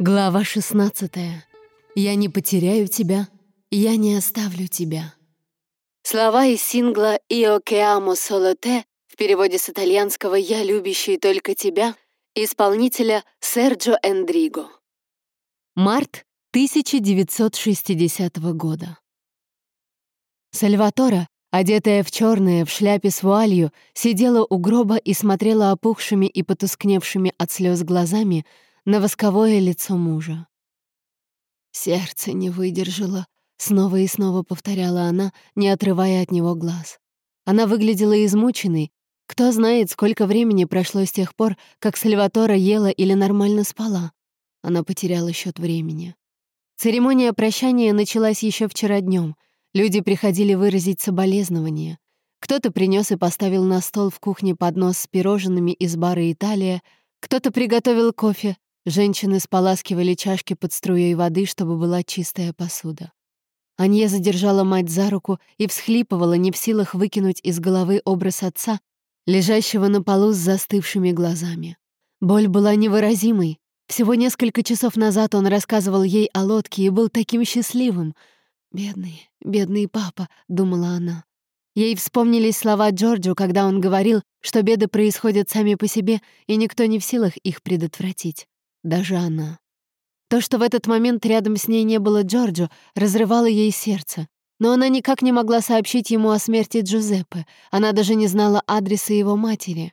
Глава 16. Я не потеряю тебя, я не оставлю тебя. Слова из сингла «Io che amo solo te» в переводе с итальянского «Я любящий только тебя» исполнителя Серджо Эндриго. Март 1960 года. Сальватора, одетая в черное, в шляпе с вуалью, сидела у гроба и смотрела опухшими и потускневшими от слез глазами на восковое лицо мужа. «Сердце не выдержало», — снова и снова повторяла она, не отрывая от него глаз. Она выглядела измученной. Кто знает, сколько времени прошло с тех пор, как Сальватора ела или нормально спала. Она потеряла счет времени. Церемония прощания началась еще вчера днем. Люди приходили выразить соболезнования. Кто-то принес и поставил на стол в кухне поднос с пирожными из бара «Италия», кто-то приготовил кофе, Женщины споласкивали чашки под струей воды, чтобы была чистая посуда. Анье задержала мать за руку и всхлипывала, не в силах выкинуть из головы образ отца, лежащего на полу с застывшими глазами. Боль была невыразимой. Всего несколько часов назад он рассказывал ей о лодке и был таким счастливым. «Бедный, бедный папа», — думала она. Ей вспомнились слова Джорджу, когда он говорил, что беды происходят сами по себе, и никто не в силах их предотвратить даже она. То, что в этот момент рядом с ней не было Джорджо, разрывало ей сердце. Но она никак не могла сообщить ему о смерти Джузеппе. Она даже не знала адреса его матери.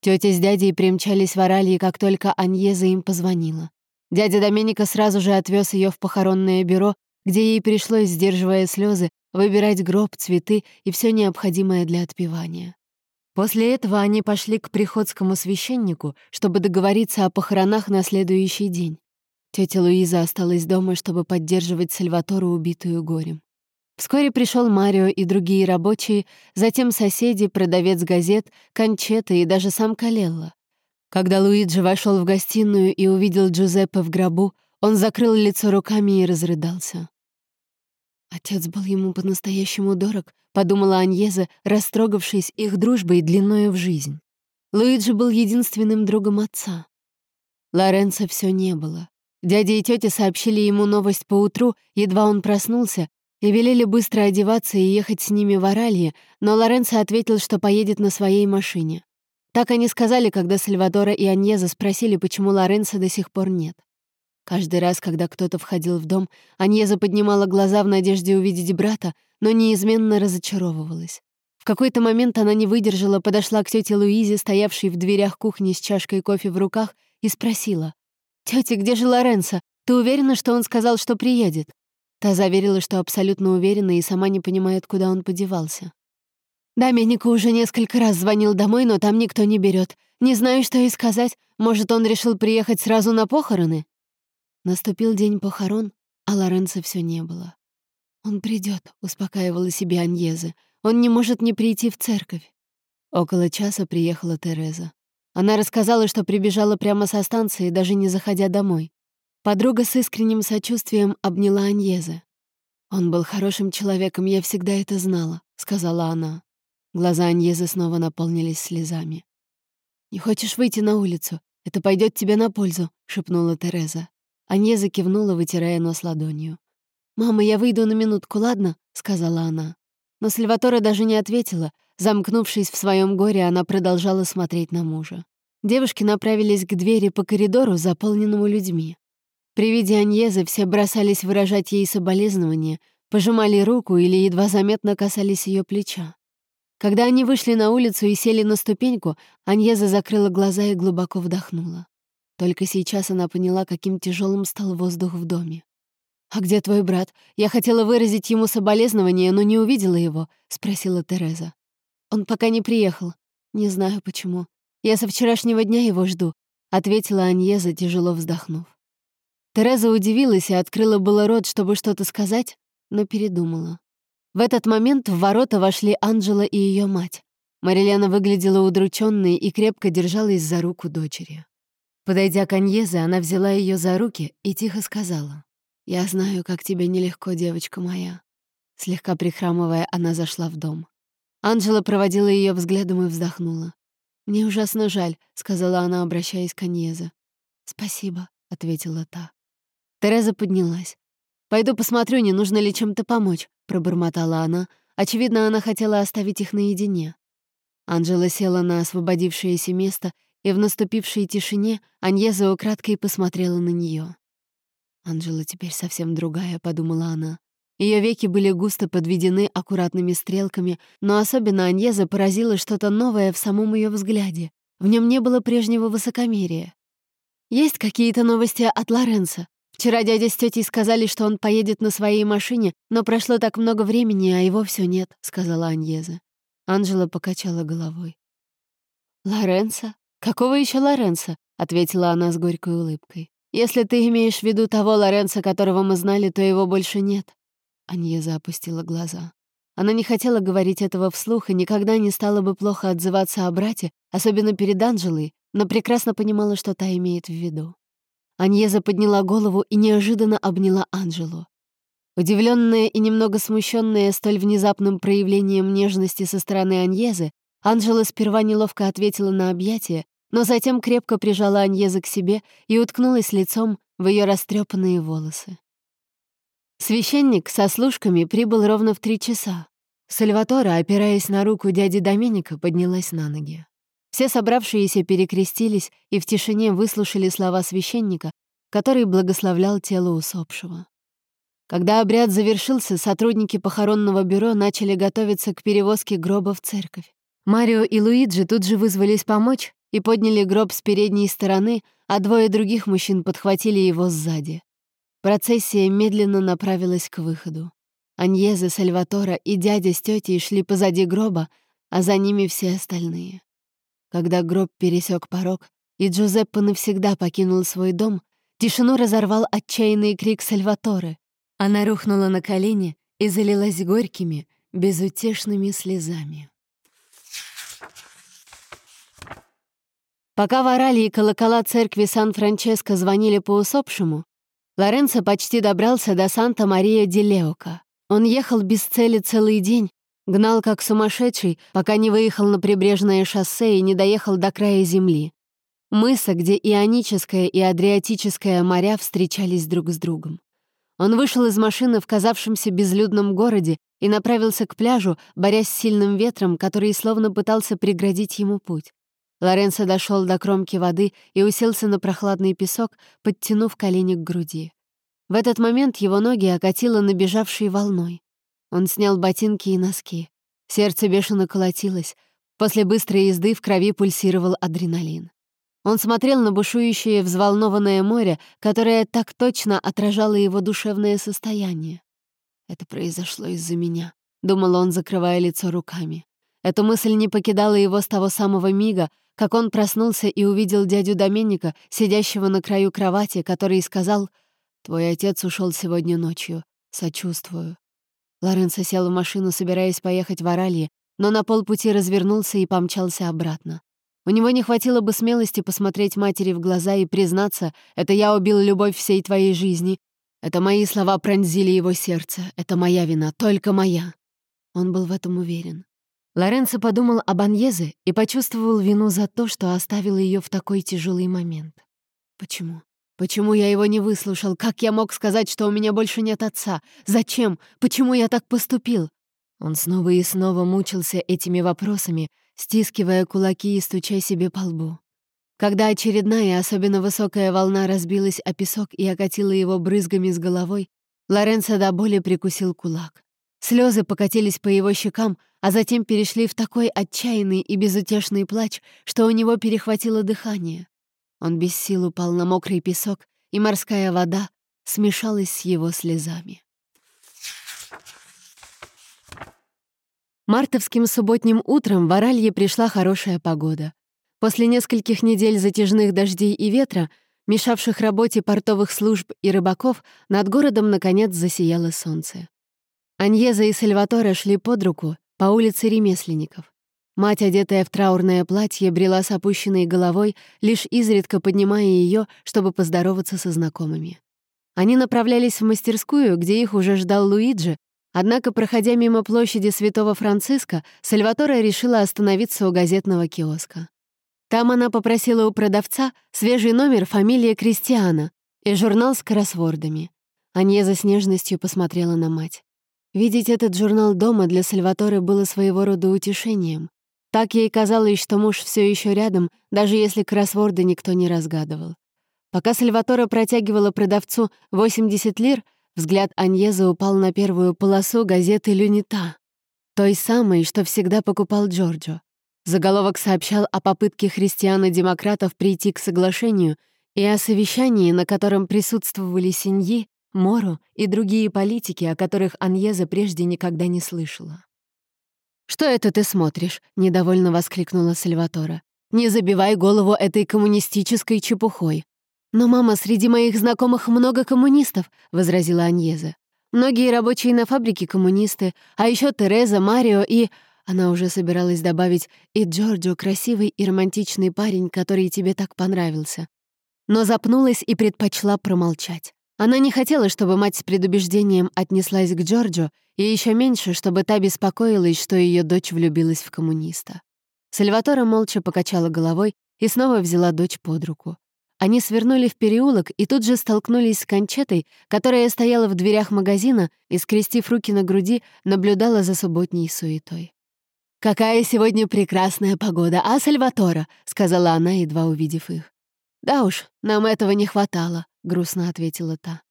Тётя с дядей примчались в Оралье, как только Аньеза им позвонила. Дядя Доменика сразу же отвез ее в похоронное бюро, где ей пришлось, сдерживая слезы, выбирать гроб, цветы и все необходимое для отпевания. После этого они пошли к приходскому священнику, чтобы договориться о похоронах на следующий день. Тетя Луиза осталась дома, чтобы поддерживать Сальватору, убитую горем. Вскоре пришел Марио и другие рабочие, затем соседи, продавец газет, Кончета и даже сам Калелла. Когда Луиджи вошел в гостиную и увидел Джузеппе в гробу, он закрыл лицо руками и разрыдался. Отец был ему по-настоящему дорог, подумала Аньеза, растрогавшись их дружбой длиною в жизнь. Луиджи был единственным другом отца. Лоренцо все не было. Дядя и тетя сообщили ему новость поутру, едва он проснулся, и велели быстро одеваться и ехать с ними в Оралье, но Лоренцо ответил, что поедет на своей машине. Так они сказали, когда Сальвадора и Аньеза спросили, почему Лоренцо до сих пор нет. Каждый раз, когда кто-то входил в дом, Аньеза поднимала глаза в надежде увидеть брата, но неизменно разочаровывалась. В какой-то момент она не выдержала, подошла к тете Луизе, стоявшей в дверях кухни с чашкой кофе в руках, и спросила. «Тётя, где же Лоренцо? Ты уверена, что он сказал, что приедет?» Та заверила, что абсолютно уверена и сама не понимает, куда он подевался. Доменико уже несколько раз звонил домой, но там никто не берет. Не знаю, что и сказать. Может, он решил приехать сразу на похороны? Наступил день похорон, а Лоренцо все не было. «Он придет, успокаивала себе Аньезе. «Он не может не прийти в церковь». Около часа приехала Тереза. Она рассказала, что прибежала прямо со станции, даже не заходя домой. Подруга с искренним сочувствием обняла Аньезе. «Он был хорошим человеком, я всегда это знала», — сказала она. Глаза Аньезы снова наполнились слезами. «Не хочешь выйти на улицу? Это пойдет тебе на пользу», — шепнула Тереза. Анье закивнула, вытирая нос ладонью. «Мама, я выйду на минутку, ладно?» — сказала она. Но Сальватора даже не ответила. Замкнувшись в своем горе, она продолжала смотреть на мужа. Девушки направились к двери по коридору, заполненному людьми. При виде Аньезы все бросались выражать ей соболезнования, пожимали руку или едва заметно касались ее плеча. Когда они вышли на улицу и сели на ступеньку, Аньеза закрыла глаза и глубоко вдохнула. Только сейчас она поняла, каким тяжелым стал воздух в доме. «А где твой брат? Я хотела выразить ему соболезнование, но не увидела его», — спросила Тереза. «Он пока не приехал. Не знаю, почему. Я со вчерашнего дня его жду», — ответила Аньеза, тяжело вздохнув. Тереза удивилась и открыла было рот, чтобы что-то сказать, но передумала. В этот момент в ворота вошли Анжела и ее мать. Марилена выглядела удрученной и крепко держалась за руку дочери. Подойдя к Аньезе, она взяла ее за руки и тихо сказала. «Я знаю, как тебе нелегко, девочка моя». Слегка прихрамывая, она зашла в дом. Анжела проводила ее взглядом и вздохнула. «Мне ужасно жаль», — сказала она, обращаясь к Аньезе. «Спасибо», ответила та. Тереза поднялась. «Пойду посмотрю, не нужно ли чем-то помочь», — пробормотала она. Очевидно, она хотела оставить их наедине. Анжела села на освободившееся место, и в наступившей тишине Аньеза украдкой посмотрела на нее. «Анжела теперь совсем другая», — подумала она. Ее веки были густо подведены аккуратными стрелками, но особенно Аньеза поразило что-то новое в самом ее взгляде. В нем не было прежнего высокомерия. «Есть какие-то новости от Лоренса? Вчера дядя с тетей сказали, что он поедет на своей машине, но прошло так много времени, а его все нет», — сказала Аньеза. Анжела покачала головой. «Лоренса? Какого еще Лоренса?» — ответила она с горькой улыбкой. «Если ты имеешь в виду того Лоренса, которого мы знали, то его больше нет». Аньеза опустила глаза. Она не хотела говорить этого вслух и никогда не стала бы плохо отзываться о брате, особенно перед Анжелой, но прекрасно понимала, что та имеет в виду. Аньеза подняла голову и неожиданно обняла Анжелу. Удивленная и немного смущенная столь внезапным проявлением нежности со стороны Аньезы, Анжела сперва неловко ответила на объятие, но затем крепко прижала Аньеза к себе и уткнулась лицом в ее растрепанные волосы. Священник со служками прибыл ровно в три часа. Сальватора, опираясь на руку дяди Доменика, поднялась на ноги. Все собравшиеся перекрестились и в тишине выслушали слова священника, который благословлял тело усопшего. Когда обряд завершился, сотрудники похоронного бюро начали готовиться к перевозке гроба в церковь. Марио и Луиджи тут же вызвались помочь и подняли гроб с передней стороны, а двое других мужчин подхватили его сзади. Процессия медленно направилась к выходу. Аньеза, Сальватора и дядя с тетей шли позади гроба, а за ними все остальные. Когда гроб пересек порог, и Джузеппе навсегда покинул свой дом, тишину разорвал отчаянный крик Сальваторы. Она рухнула на колени и залилась горькими, безутешными слезами. Пока в Оралии колокола церкви Сан-Франческо звонили по усопшему, Лоренцо почти добрался до Санта-Мария-ди-Леока. Он ехал без цели целый день, гнал как сумасшедший, пока не выехал на прибрежное шоссе и не доехал до края земли. Мыса, где Ионическое и Адриатическое моря встречались друг с другом. Он вышел из машины в казавшемся безлюдном городе и направился к пляжу, борясь с сильным ветром, который словно пытался преградить ему путь. Лоренцо дошел до кромки воды и уселся на прохладный песок, подтянув колени к груди. В этот момент его ноги окатило набежавшей волной. Он снял ботинки и носки. Сердце бешено колотилось. После быстрой езды в крови пульсировал адреналин. Он смотрел на бушующее взволнованное море, которое так точно отражало его душевное состояние. «Это произошло из-за меня», — думал он, закрывая лицо руками. Эта мысль не покидала его с того самого мига, как он проснулся и увидел дядю Доменика, сидящего на краю кровати, который сказал «Твой отец ушел сегодня ночью. Сочувствую». Лоренцо сел в машину, собираясь поехать в Оралье, но на полпути развернулся и помчался обратно. У него не хватило бы смелости посмотреть матери в глаза и признаться «Это я убил любовь всей твоей жизни. Это мои слова пронзили его сердце. Это моя вина, только моя». Он был в этом уверен. Лоренцо подумал об Аньезе и почувствовал вину за то, что оставил ее в такой тяжелый момент. Почему? Почему я его не выслушал? Как я мог сказать, что у меня больше нет отца? Зачем? Почему я так поступил? Он снова и снова мучился этими вопросами, стискивая кулаки и стуча себе по лбу. Когда очередная, особенно высокая волна разбилась о песок и окатила его брызгами с головой, Лоренцо до боли прикусил кулак. Слезы покатились по его щекам, а затем перешли в такой отчаянный и безутешный плач, что у него перехватило дыхание. Он без сил упал на мокрый песок, и морская вода смешалась с его слезами. Мартовским субботним утром в Оралье пришла хорошая погода. После нескольких недель затяжных дождей и ветра, мешавших работе портовых служб и рыбаков, над городом наконец засияло солнце. Аньеза и Сальваторе шли под руку по улице ремесленников. Мать, одетая в траурное платье, брела с опущенной головой, лишь изредка поднимая ее, чтобы поздороваться со знакомыми. Они направлялись в мастерскую, где их уже ждал Луиджи, однако, проходя мимо площади Святого Франциска, Сальваторе решила остановиться у газетного киоска. Там она попросила у продавца свежий номер фамилии Кристиана, и журнал с кроссвордами. Аньеза с нежностью посмотрела на мать. Видеть этот журнал дома для Сальваторы было своего рода утешением. Так ей казалось, что муж все еще рядом, даже если кроссворды никто не разгадывал. Пока Сальватора протягивала продавцу 80 лир, взгляд Аньезы упал на первую полосу газеты «Люнита», той самой, что всегда покупал Джорджо. Заголовок сообщал о попытке христиан-демократов прийти к соглашению и о совещании, на котором присутствовали Синьи, Моро и другие политики, о которых Аньеза прежде никогда не слышала. «Что это ты смотришь?» — недовольно воскликнула Сальватора. «Не забивай голову этой коммунистической чепухой. «Но, мама, среди моих знакомых много коммунистов», — возразила Аньеза. «Многие рабочие на фабрике коммунисты, а еще Тереза, Марио и...» Она уже собиралась добавить «и Джорджо, красивый и романтичный парень, который тебе так понравился». Но запнулась и предпочла промолчать. Она не хотела, чтобы мать с предубеждением отнеслась к Джорджо, и еще меньше, чтобы та беспокоилась, что ее дочь влюбилась в коммуниста. Сальватора молча покачала головой и снова взяла дочь под руку. Они свернули в переулок и тут же столкнулись с Кончетой, которая стояла в дверях магазина и, скрестив руки на груди, наблюдала за субботней суетой. «Какая сегодня прекрасная погода, а, Сальватора?» — сказала она, едва увидев их. «Да уж, нам этого не хватало», — грустно ответила та.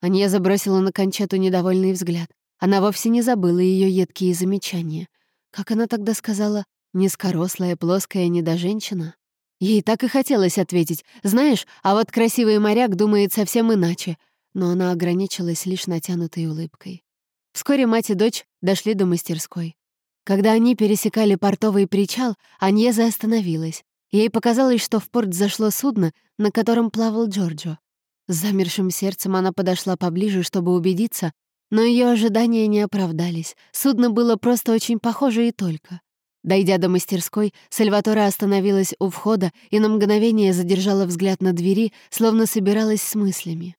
Анья забросила на Кончету недовольный взгляд. Она вовсе не забыла ее едкие замечания. Как она тогда сказала, низкорослая, плоская недоженщина? Ей так и хотелось ответить. «Знаешь, а вот красивый моряк думает совсем иначе». Но она ограничилась лишь натянутой улыбкой. Вскоре мать и дочь дошли до мастерской. Когда они пересекали портовый причал, Аньеза остановилась. Ей показалось, что в порт зашло судно, на котором плавал Джорджо. С замершим сердцем она подошла поближе, чтобы убедиться, но ее ожидания не оправдались. Судно было просто очень похоже и только. Дойдя до мастерской, Сальватора остановилась у входа и на мгновение задержала взгляд на двери, словно собиралась с мыслями.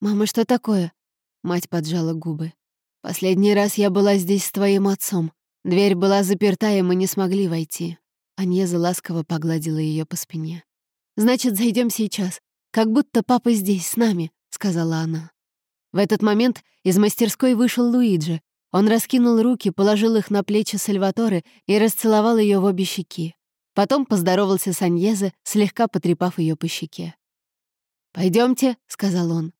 «Мама, что такое?» Мать поджала губы. «Последний раз я была здесь с твоим отцом. Дверь была заперта, и мы не смогли войти». Аньеза ласково погладила ее по спине. «Значит, зайдем сейчас. Как будто папа здесь, с нами», — сказала она. В этот момент из мастерской вышел Луиджи, он раскинул руки, положил их на плечи Сальваторы и расцеловал ее в обе щеки. Потом поздоровался с Аньезе, слегка потрепав ее по щеке. Пойдемте, сказал он.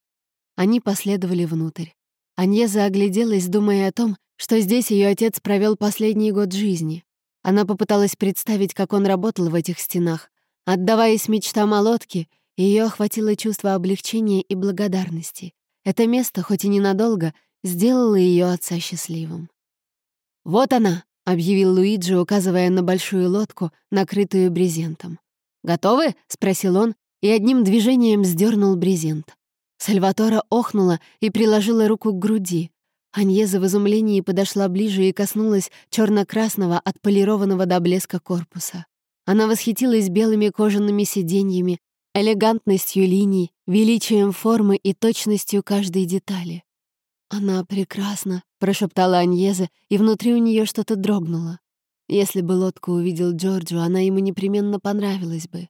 Они последовали внутрь. Аньеза огляделась, думая о том, что здесь ее отец провел последний год жизни. Она попыталась представить, как он работал в этих стенах. Отдаваясь мечтам о лодке, ее охватило чувство облегчения и благодарности. Это место, хоть и ненадолго, сделала ее отца счастливым. «Вот она!» — объявил Луиджи, указывая на большую лодку, накрытую брезентом. «Готовы?» — спросил он и одним движением сдернул брезент. Сальватора охнула и приложила руку к груди. Аньеза в изумлении подошла ближе и коснулась черно красного отполированного до блеска корпуса. Она восхитилась белыми кожаными сиденьями, элегантностью линий, величием формы и точностью каждой детали. «Она прекрасна», — прошептала Аньеза, и внутри у нее что-то дрогнуло. Если бы лодку увидел Джорджо, она ему непременно понравилась бы.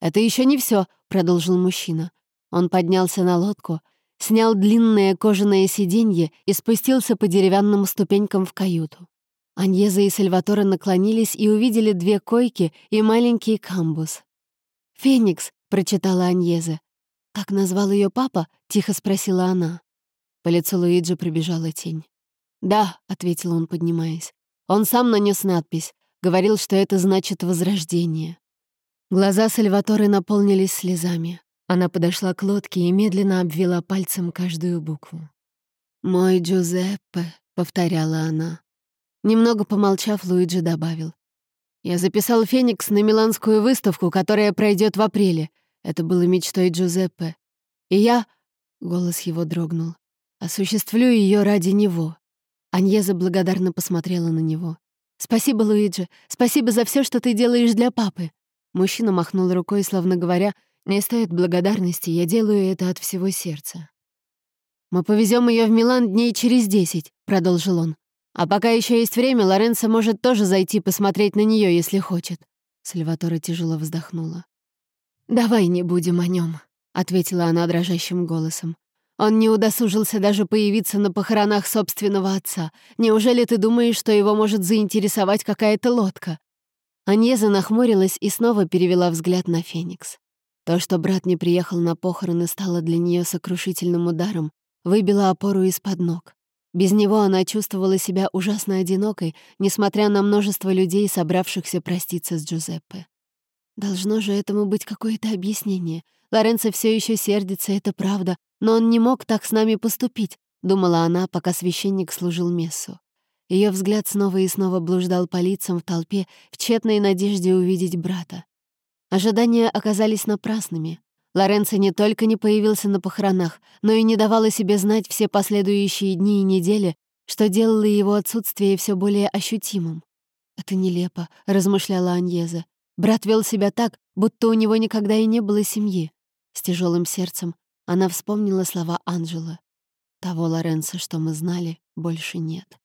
«Это еще не все, продолжил мужчина. Он поднялся на лодку, снял длинное кожаное сиденье и спустился по деревянным ступенькам в каюту. Аньеза и Сальваторе наклонились и увидели две койки и маленький камбус. «Феникс», — прочитала Аньеза. «Так назвал ее папа?» — тихо спросила она. По лицу Луиджи пробежала тень. «Да», — ответил он, поднимаясь. «Он сам нанес надпись. Говорил, что это значит «возрождение». Глаза Сальваторы наполнились слезами. Она подошла к лодке и медленно обвела пальцем каждую букву. «Мой Джузеппе», — повторяла она. Немного помолчав, Луиджи добавил. «Я записал «Феникс» на миланскую выставку, которая пройдет в апреле. Это было мечтой Джузеппе. И я...» — голос его дрогнул. Осуществлю ее ради него. Аньеза благодарно посмотрела на него. «Спасибо, Луиджи. Спасибо за все, что ты делаешь для папы». Мужчина махнул рукой, словно говоря, «Не стоит благодарности, я делаю это от всего сердца». «Мы повезем ее в Милан дней через десять», — продолжил он. «А пока еще есть время, Лоренцо может тоже зайти посмотреть на нее, если хочет». Сальватора тяжело вздохнула. «Давай не будем о нем. ответила она дрожащим голосом. «Он не удосужился даже появиться на похоронах собственного отца. Неужели ты думаешь, что его может заинтересовать какая-то лодка?» Аньеза нахмурилась и снова перевела взгляд на Феникс. То, что брат не приехал на похороны, стало для нее сокрушительным ударом, выбило опору из-под ног. Без него она чувствовала себя ужасно одинокой, несмотря на множество людей, собравшихся проститься с Джузеппе. Должно же этому быть какое-то объяснение. Лоренцо все еще сердится, это правда, но он не мог так с нами поступить, думала она, пока священник служил мессу. Ее взгляд снова и снова блуждал по лицам в толпе в тщетной надежде увидеть брата. Ожидания оказались напрасными. Лоренцо не только не появился на похоронах, но и не давал себе знать все последующие дни и недели, что делало его отсутствие все более ощутимым. «Это нелепо», — размышляла Аньеза. Брат вел себя так, будто у него никогда и не было семьи. С тяжелым сердцем она вспомнила слова Анжела. «Того Лоренцо, что мы знали, больше нет».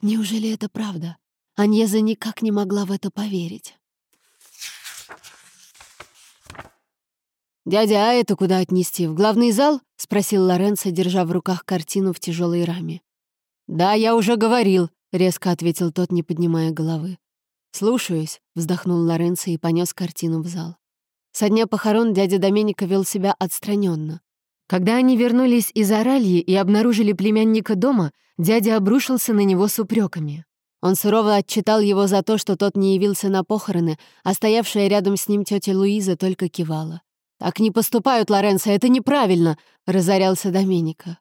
Неужели это правда? Аньеза никак не могла в это поверить. «Дядя, а это куда отнести? В главный зал?» — спросил Лоренцо, держа в руках картину в тяжелой раме. «Да, я уже говорил», — резко ответил тот, не поднимая головы. «Слушаюсь», — вздохнул Лоренцо и понес картину в зал. Со дня похорон дядя Доменика вел себя отстраненно. Когда они вернулись из Оральи и обнаружили племянника дома, дядя обрушился на него с упреками. Он сурово отчитал его за то, что тот не явился на похороны, а стоявшая рядом с ним тетя Луиза только кивала. «Так не поступают, Лоренцо, это неправильно!» — разорялся Доменика.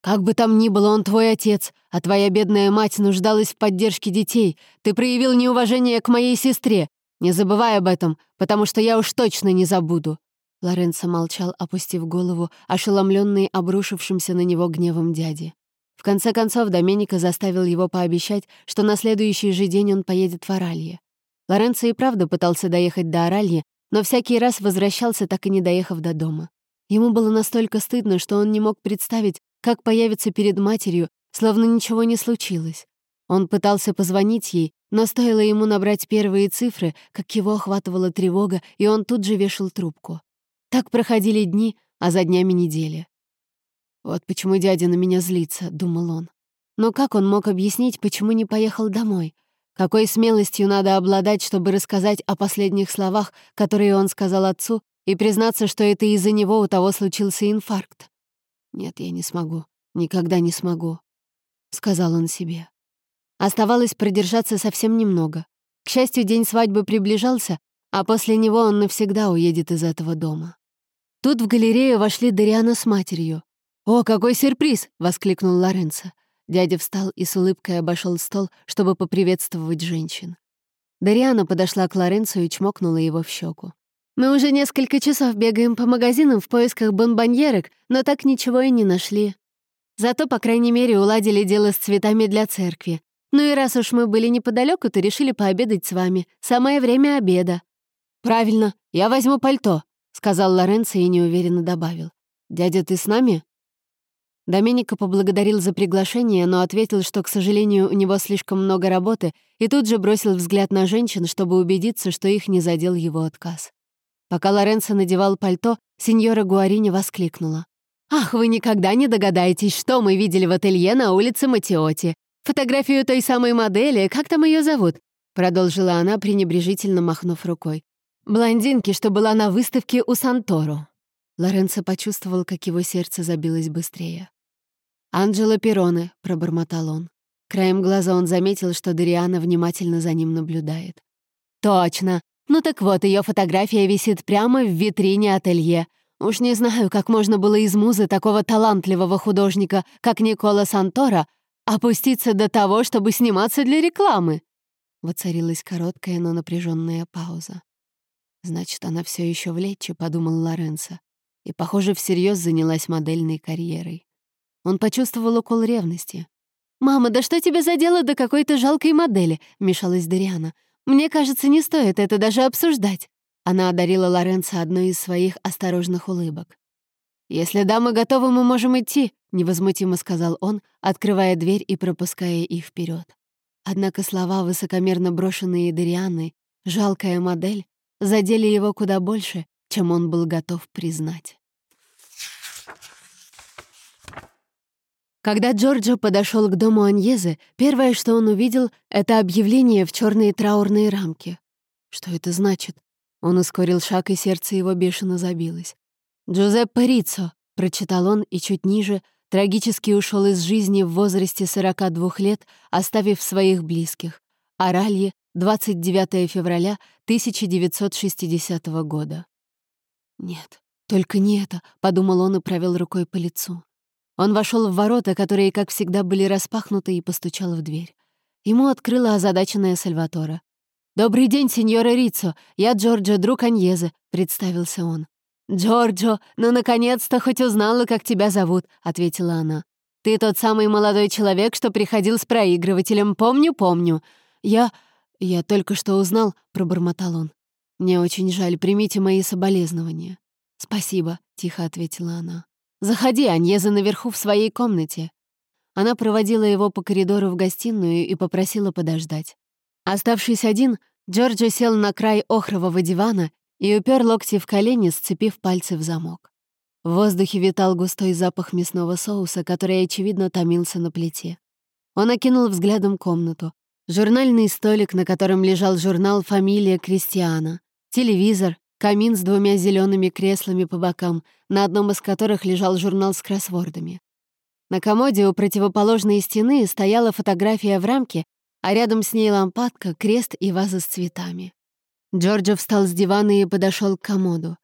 «Как бы там ни было, он твой отец, а твоя бедная мать нуждалась в поддержке детей. Ты проявил неуважение к моей сестре. Не забывай об этом, потому что я уж точно не забуду». Лоренцо молчал, опустив голову, ошеломленный обрушившимся на него гневом дяди. В конце концов, Доменика заставил его пообещать, что на следующий же день он поедет в Оралье. Лоренцо и правда пытался доехать до Оральи, но всякий раз возвращался, так и не доехав до дома. Ему было настолько стыдно, что он не мог представить, как появится перед матерью, словно ничего не случилось. Он пытался позвонить ей, но стоило ему набрать первые цифры, как его охватывала тревога, и он тут же вешал трубку. Так проходили дни, а за днями недели. «Вот почему дядя на меня злится», — думал он. Но как он мог объяснить, почему не поехал домой? Какой смелостью надо обладать, чтобы рассказать о последних словах, которые он сказал отцу, и признаться, что это из-за него у того случился инфаркт? «Нет, я не смогу. Никогда не смогу», — сказал он себе. Оставалось продержаться совсем немного. К счастью, день свадьбы приближался, а после него он навсегда уедет из этого дома. Тут в галерею вошли Дариана с матерью. «О, какой сюрприз!» — воскликнул Лоренцо. Дядя встал и с улыбкой обошел стол, чтобы поприветствовать женщин. Дариана подошла к Лоренцу и чмокнула его в щеку. «Мы уже несколько часов бегаем по магазинам в поисках бомбоньерок, но так ничего и не нашли. Зато, по крайней мере, уладили дело с цветами для церкви. Ну и раз уж мы были неподалеку, то решили пообедать с вами. Самое время обеда». «Правильно, я возьму пальто», — сказал Лоренцо и неуверенно добавил. «Дядя, ты с нами?» Доменико поблагодарил за приглашение, но ответил, что, к сожалению, у него слишком много работы, и тут же бросил взгляд на женщин, чтобы убедиться, что их не задел его отказ. Пока Лоренцо надевал пальто, сеньора Гуарини воскликнула. «Ах, вы никогда не догадаетесь, что мы видели в ателье на улице Матиоти. Фотографию той самой модели, как там ее зовут?» Продолжила она, пренебрежительно махнув рукой. «Блондинки, что была на выставке у Санторо». Лоренцо почувствовал, как его сердце забилось быстрее. «Анджело Пероне», — пробормотал он. Краем глаза он заметил, что Дариана внимательно за ним наблюдает. «Точно! Ну так вот, ее фотография висит прямо в витрине ателье. Уж не знаю, как можно было из музы такого талантливого художника, как Никола Сантора, опуститься до того, чтобы сниматься для рекламы». Воцарилась короткая, но напряженная пауза. «Значит, она все еще в Лече», — подумал Лоренцо, и, похоже, всерьез занялась модельной карьерой. Он почувствовал укол ревности. «Мама, да что тебе за дело до какой-то жалкой модели?» — мешалась Дариана. «Мне кажется, не стоит это даже обсуждать». Она одарила Лоренцо одной из своих осторожных улыбок. «Если дамы готовы, мы можем идти», — невозмутимо сказал он, открывая дверь и пропуская их вперед. Однако слова, высокомерно брошенные Дарианой, «жалкая модель», задели его куда больше, чем он был готов признать. Когда Джорджо подошел к дому Аньезы, первое, что он увидел, это объявление в черные траурные рамки. Что это значит? Он ускорил шаг, и сердце его бешено забилось. «Джузеппе Риццо», — прочитал он, и чуть ниже, трагически ушел из жизни в возрасте 42 лет, оставив своих близких. Оралье, 29 февраля 1960 года. «Нет, только не это», — подумал он и провел рукой по лицу. Он вошел в ворота, которые, как всегда, были распахнуты, и постучал в дверь. Ему открыла озадаченная Сальватора. «Добрый день, сеньора Риццо. Я Джорджо, друг Аньезы», — представился он. «Джорджо, ну, наконец-то хоть узнала, как тебя зовут», — ответила она. «Ты тот самый молодой человек, что приходил с проигрывателем. Помню, помню. Я... я только что узнал», — пробормотал он. «Мне очень жаль, примите мои соболезнования». «Спасибо», — тихо ответила она. «Заходи, Аньеза наверху в своей комнате». Она проводила его по коридору в гостиную и попросила подождать. Оставшись один, Джорджо сел на край охрового дивана и упер локти в колени, сцепив пальцы в замок. В воздухе витал густой запах мясного соуса, который, очевидно, томился на плите. Он окинул взглядом комнату. Журнальный столик, на котором лежал журнал «Фамилия Кристиана», телевизор, камин с двумя зелеными креслами по бокам, на одном из которых лежал журнал с кроссвордами. На комоде у противоположной стены стояла фотография в рамке, а рядом с ней лампадка, крест и ваза с цветами. Джорджо встал с дивана и подошел к комоду.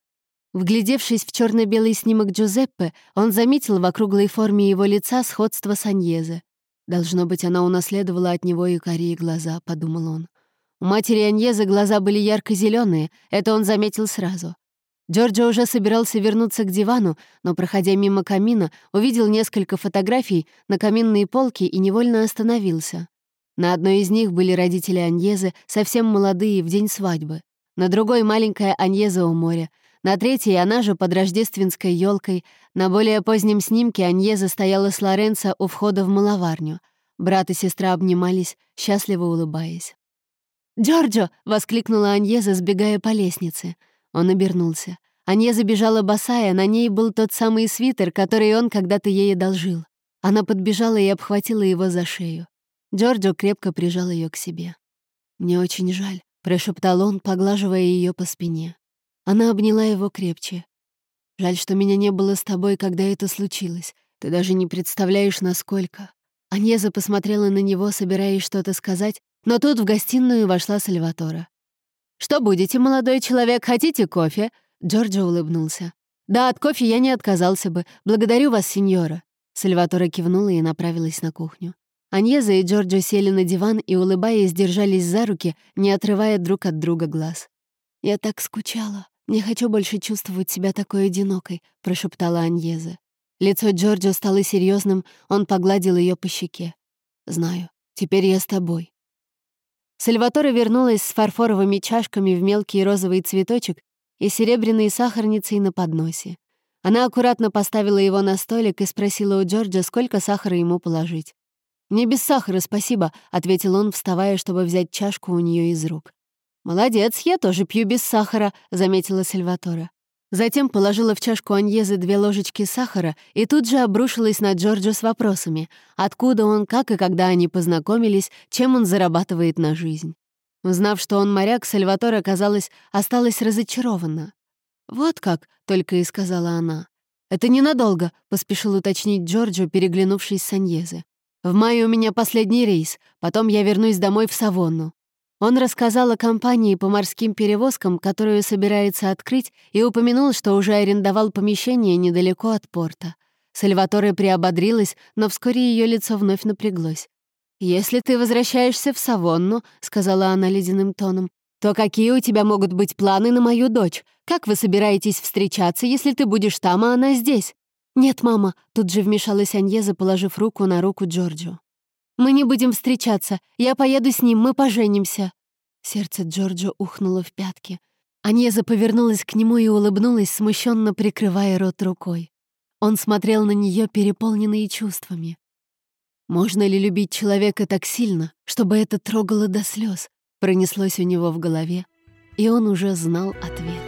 Вглядевшись в черно белый снимок Джузеппе, он заметил в округлой форме его лица сходство с Аньезе. «Должно быть, она унаследовала от него и карие глаза», — подумал он. У матери Аньезы глаза были ярко зеленые это он заметил сразу. Джорджо уже собирался вернуться к дивану, но, проходя мимо камина, увидел несколько фотографий на каминные полки и невольно остановился. На одной из них были родители Аньезы, совсем молодые, в день свадьбы. На другой — маленькая Аньеза у моря. На третьей она же под рождественской елкой. На более позднем снимке Аньеза стояла с Лоренцо у входа в маловарню. Брат и сестра обнимались, счастливо улыбаясь. «Джорджо!» — воскликнула Аньеза, сбегая по лестнице. Он обернулся. Аньеза бежала босая, на ней был тот самый свитер, который он когда-то ей одолжил. Она подбежала и обхватила его за шею. Джорджо крепко прижал ее к себе. «Мне очень жаль», — прошептал он, поглаживая ее по спине. Она обняла его крепче. «Жаль, что меня не было с тобой, когда это случилось. Ты даже не представляешь, насколько...» Аньеза посмотрела на него, собираясь что-то сказать, но тут в гостиную вошла Сальватора. «Что будете, молодой человек, хотите кофе?» Джорджо улыбнулся. «Да, от кофе я не отказался бы. Благодарю вас, сеньора». Сальватора кивнула и направилась на кухню. Аньеза и Джорджо сели на диван и, улыбаясь, держались за руки, не отрывая друг от друга глаз. «Я так скучала. Не хочу больше чувствовать себя такой одинокой», — прошептала Аньеза. Лицо Джорджо стало серьезным, он погладил ее по щеке. «Знаю, теперь я с тобой. Сальватора вернулась с фарфоровыми чашками в мелкий розовый цветочек и серебряной сахарницей на подносе. Она аккуратно поставила его на столик и спросила у Джорджа, сколько сахара ему положить. «Не без сахара, спасибо», — ответил он, вставая, чтобы взять чашку у нее из рук. «Молодец, я тоже пью без сахара», — заметила Сальватора. Затем положила в чашку Аньезы две ложечки сахара и тут же обрушилась на Джорджа с вопросами, откуда он, как и когда они познакомились, чем он зарабатывает на жизнь. Узнав, что он моряк, Сальватора, казалось, осталась разочарована. «Вот как», — только и сказала она. «Это ненадолго», — поспешил уточнить Джорджо, переглянувшись с Аньезы. «В мае у меня последний рейс, потом я вернусь домой в Савонну. Он рассказал о компании по морским перевозкам, которую собирается открыть, и упомянул, что уже арендовал помещение недалеко от порта. Сальваторе приободрилась, но вскоре ее лицо вновь напряглось. «Если ты возвращаешься в Савонну», — сказала она ледяным тоном, «то какие у тебя могут быть планы на мою дочь? Как вы собираетесь встречаться, если ты будешь там, а она здесь?» «Нет, мама», — тут же вмешалась Аньеза, положив руку на руку Джорджу. Мы не будем встречаться. Я поеду с ним, мы поженимся». Сердце Джорджа ухнуло в пятки. Аньеза повернулась к нему и улыбнулась, смущенно прикрывая рот рукой. Он смотрел на нее, переполненный чувствами. «Можно ли любить человека так сильно, чтобы это трогало до слез? пронеслось у него в голове, и он уже знал ответ.